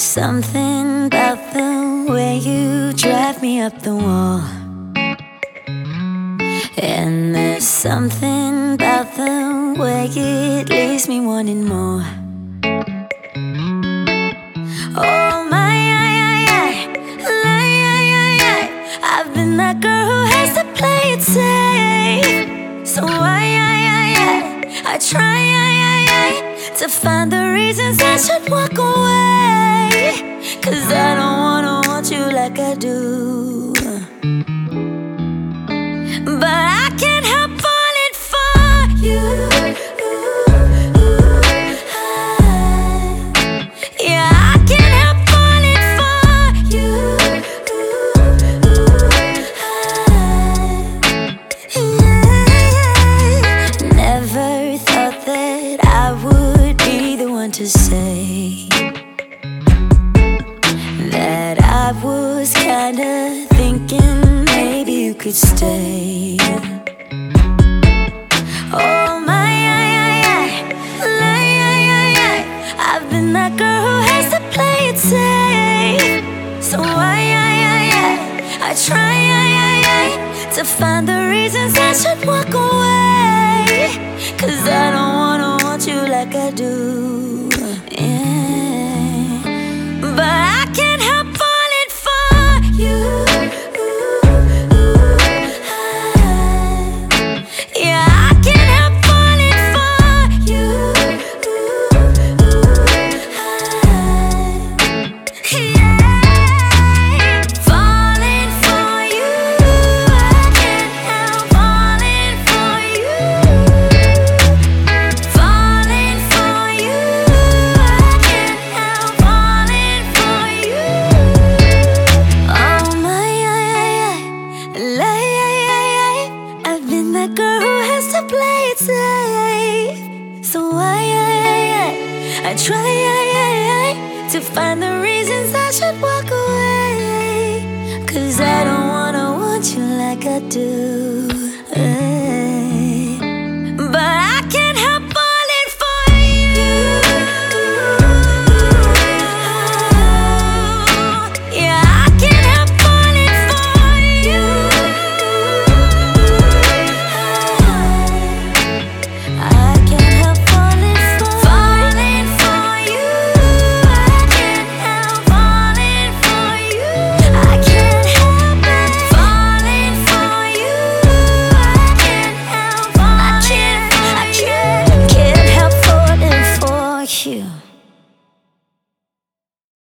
Something about the way you drive me up the wall. And there's something about the way it leaves me wanting more. Oh my, I, I, I, I, I've been that girl who has to play it safe. So I, I, I, I, I try I, I, I, to find the reasons I should walk away. Cause I don't wanna want you like I do. But I can't help falling for you. Yeah, I can't help falling for you. Never thought that I would be the one to say that I was kinda thinking maybe you could stay. Oh my, I, I, I, I, I, I, I've been that girl who has to play it safe. So I, I, I, I, I try I, I, I, to find the reasons I should walk away. Cause I don't wanna want you like I do. Yeah. But just to play it safe. So I, I, I, I try I, I, I, to find the reasons I should walk away. Cause I don't wanna want you like I do.